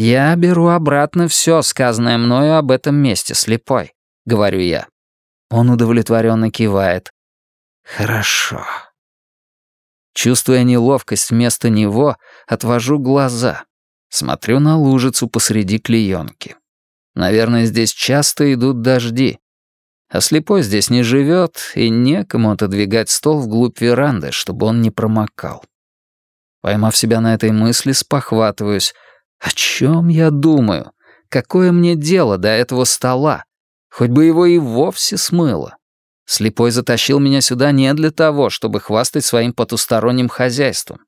«Я беру обратно все, сказанное мною об этом месте, слепой», — говорю я. Он удовлетворенно кивает. «Хорошо». Чувствуя неловкость вместо него, отвожу глаза. Смотрю на лужицу посреди клеенки. Наверное, здесь часто идут дожди. А слепой здесь не живет, и некому отодвигать стол вглубь веранды, чтобы он не промокал. Поймав себя на этой мысли, спохватываюсь. О чем я думаю? Какое мне дело до этого стола? Хоть бы его и вовсе смыло. Слепой затащил меня сюда не для того, чтобы хвастать своим потусторонним хозяйством.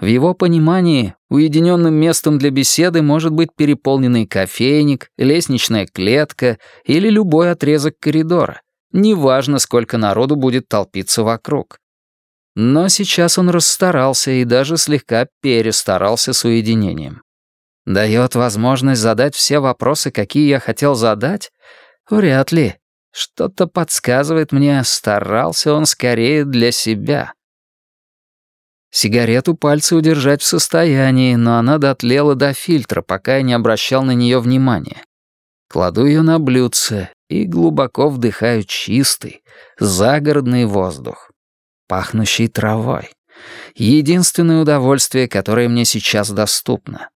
В его понимании уединенным местом для беседы может быть переполненный кофейник, лестничная клетка или любой отрезок коридора. Неважно, сколько народу будет толпиться вокруг. Но сейчас он расстарался и даже слегка перестарался с уединением. Дает возможность задать все вопросы, какие я хотел задать? Вряд ли. Что-то подсказывает мне, старался он скорее для себя. Сигарету пальцы удержать в состоянии, но она дотлела до фильтра, пока я не обращал на нее внимания. Кладу ее на блюдце и глубоко вдыхаю чистый, загородный воздух, пахнущий травой. Единственное удовольствие, которое мне сейчас доступно.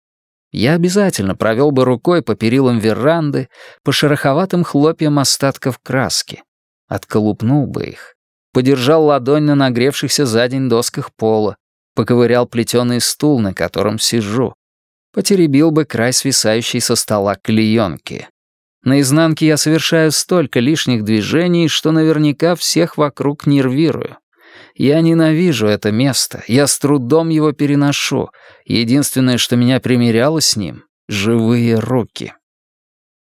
Я обязательно провел бы рукой по перилам веранды, по шероховатым хлопьям остатков краски. Отколупнул бы их. Подержал ладонь на нагревшихся за день досках пола. Поковырял плетеный стул, на котором сижу. Потеребил бы край свисающей со стола клеенки. На изнанке я совершаю столько лишних движений, что наверняка всех вокруг нервирую. Я ненавижу это место, я с трудом его переношу. Единственное, что меня примеряло с ним — живые руки.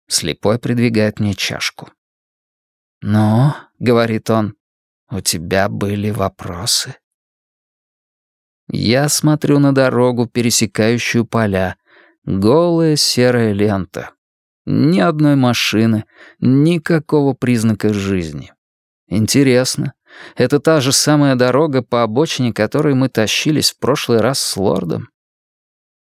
Слепой придвигает мне чашку. «Ну, — говорит он, — у тебя были вопросы?» Я смотрю на дорогу, пересекающую поля. Голая серая лента. Ни одной машины, никакого признака жизни. Интересно, это та же самая дорога, по обочине которой мы тащились в прошлый раз с лордом?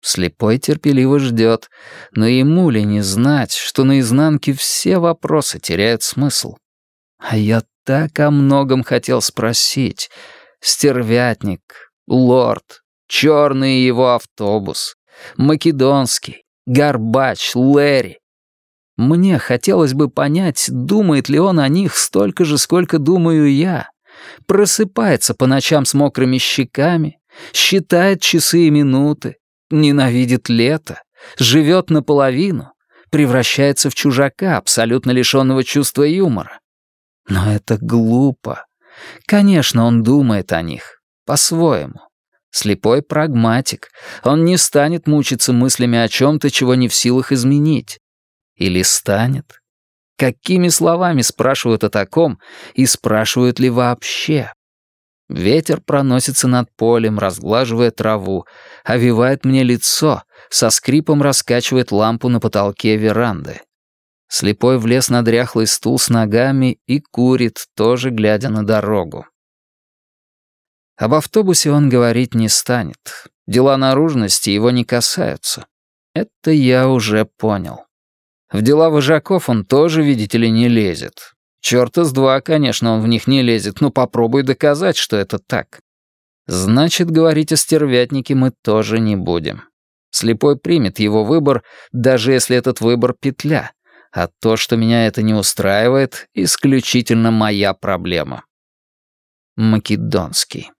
Слепой терпеливо ждет, но ему ли не знать, что на изнанке все вопросы теряют смысл? А я так о многом хотел спросить. Стервятник, лорд, черный его автобус, македонский, горбач, Лэри. Мне хотелось бы понять, думает ли он о них столько же, сколько думаю я. Просыпается по ночам с мокрыми щеками, считает часы и минуты, ненавидит лето, живет наполовину, превращается в чужака, абсолютно лишенного чувства юмора. Но это глупо. Конечно, он думает о них. По-своему. Слепой прагматик. Он не станет мучиться мыслями о чем-то, чего не в силах изменить. Или станет? Какими словами спрашивают о таком и спрашивают ли вообще? Ветер проносится над полем, разглаживая траву, овивает мне лицо, со скрипом раскачивает лампу на потолке веранды. Слепой влез на дряхлый стул с ногами и курит, тоже глядя на дорогу. Об автобусе он говорить не станет. Дела наружности его не касаются. Это я уже понял. В дела вожаков он тоже, видите ли, не лезет. Чёрта с два, конечно, он в них не лезет, но попробуй доказать, что это так. Значит, говорить о стервятнике мы тоже не будем. Слепой примет его выбор, даже если этот выбор петля. А то, что меня это не устраивает, исключительно моя проблема. Македонский.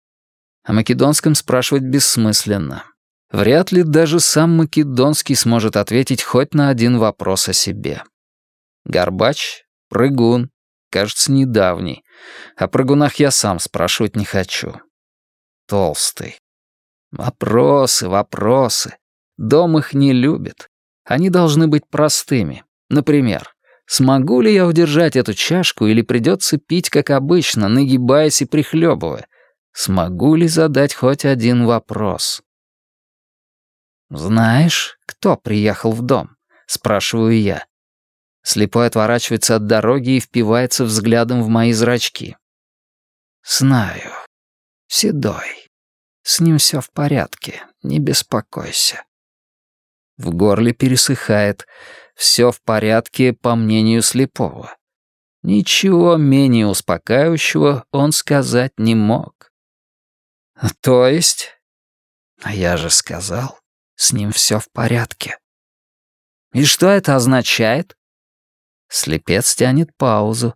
О македонском спрашивать бессмысленно. Вряд ли даже сам Македонский сможет ответить хоть на один вопрос о себе. Горбач, прыгун, кажется, недавний. О прыгунах я сам спрашивать не хочу. Толстый. Вопросы, вопросы. Дом их не любит. Они должны быть простыми. Например, смогу ли я удержать эту чашку или придется пить, как обычно, нагибаясь и прихлебывая? Смогу ли задать хоть один вопрос? «Знаешь, кто приехал в дом?» — спрашиваю я. Слепой отворачивается от дороги и впивается взглядом в мои зрачки. «Знаю. Седой. С ним все в порядке, не беспокойся». В горле пересыхает. Все в порядке, по мнению слепого. Ничего менее успокаивающего он сказать не мог. То есть? А я же сказал, с ним все в порядке. И что это означает? Слепец тянет паузу,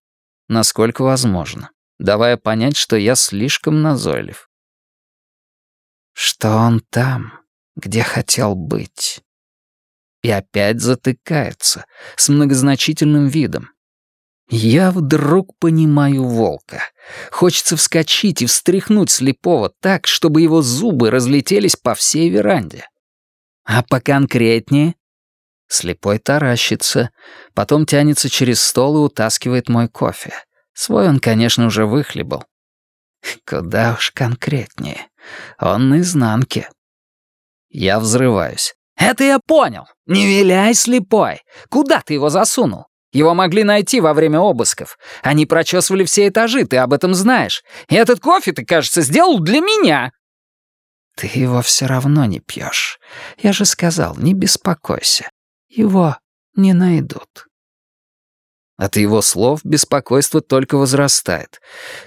насколько возможно, давая понять, что я слишком назойлив. Что он там, где хотел быть. И опять затыкается, с многозначительным видом. Я вдруг понимаю волка. Хочется вскочить и встряхнуть слепого так, чтобы его зубы разлетелись по всей веранде. А поконкретнее? Слепой таращится, потом тянется через стол и утаскивает мой кофе. Свой он, конечно, уже выхлебал. Куда уж конкретнее. Он на изнанке. Я взрываюсь. «Это я понял! Не виляй, слепой! Куда ты его засунул? Его могли найти во время обысков. Они прочесывали все этажи, ты об этом знаешь. И этот кофе ты, кажется, сделал для меня!» «Ты его все равно не пьешь. Я же сказал, не беспокойся. Его не найдут». От его слов беспокойство только возрастает.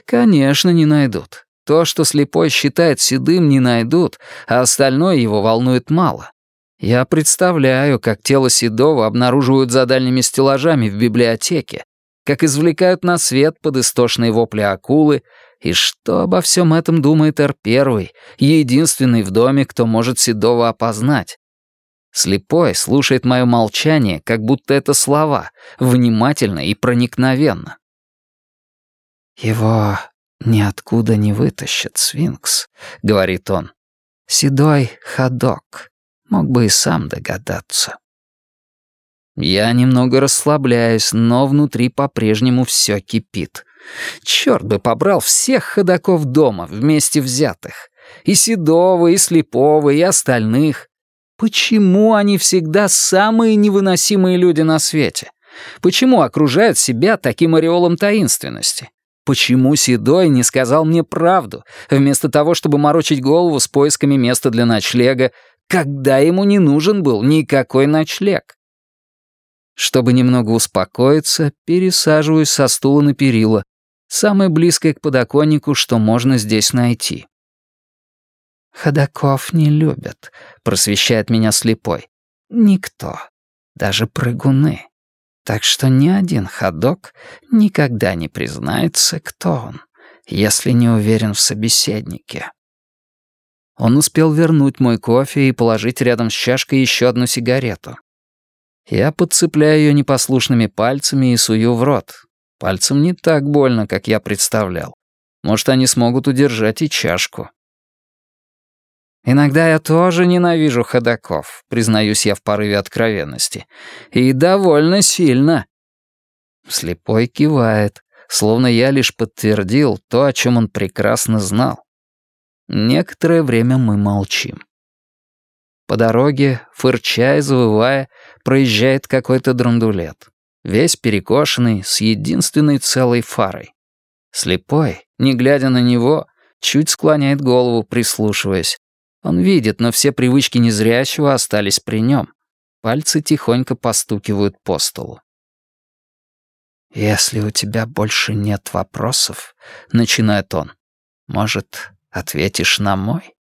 Конечно, не найдут. То, что слепой считает седым, не найдут, а остальное его волнует мало. Я представляю, как тело Седова обнаруживают за дальними стеллажами в библиотеке, как извлекают на свет под истошные вопли акулы, и что обо всем этом думает Р-1, единственный в доме, кто может Седова опознать. Слепой слушает мое молчание, как будто это слова, внимательно и проникновенно. «Его ниоткуда не вытащит, Свинкс», — говорит он. «Седой ходок. Мог бы и сам догадаться». Я немного расслабляюсь, но внутри по-прежнему все кипит. Черт бы побрал всех ходаков дома вместе взятых. И Седова, и Слепого, и остальных. Почему они всегда самые невыносимые люди на свете? Почему окружают себя таким ореолом таинственности? Почему Седой не сказал мне правду, вместо того, чтобы морочить голову с поисками места для ночлега, когда ему не нужен был никакой ночлег? Чтобы немного успокоиться, пересаживаюсь со стула на перила, самое близкое к подоконнику, что можно здесь найти. «Ходаков не любят», — просвещает меня слепой. «Никто. Даже прыгуны. Так что ни один ходок никогда не признается, кто он, если не уверен в собеседнике». Он успел вернуть мой кофе и положить рядом с чашкой еще одну сигарету. Я подцепляю ее непослушными пальцами и сую в рот. Пальцем не так больно, как я представлял. Может, они смогут удержать и чашку. Иногда я тоже ненавижу ходаков, признаюсь я в порыве откровенности. И довольно сильно. Слепой кивает, словно я лишь подтвердил то, о чем он прекрасно знал. Некоторое время мы молчим. По дороге, фырча и завывая, проезжает какой-то драндулет. Весь перекошенный, с единственной целой фарой. Слепой, не глядя на него, чуть склоняет голову, прислушиваясь. Он видит, но все привычки незрячего остались при нем. Пальцы тихонько постукивают по столу. «Если у тебя больше нет вопросов», — начинает он, — «может, ответишь на мой?»